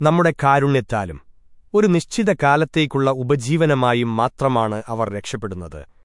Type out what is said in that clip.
നമ്മുടെ കാരുണ്യത്താലും ഒരു നിശ്ചിത കാലത്തേക്കുള്ള ഉപജീവനമായും മാത്രമാണ് അവർ രക്ഷപ്പെടുന്നത്.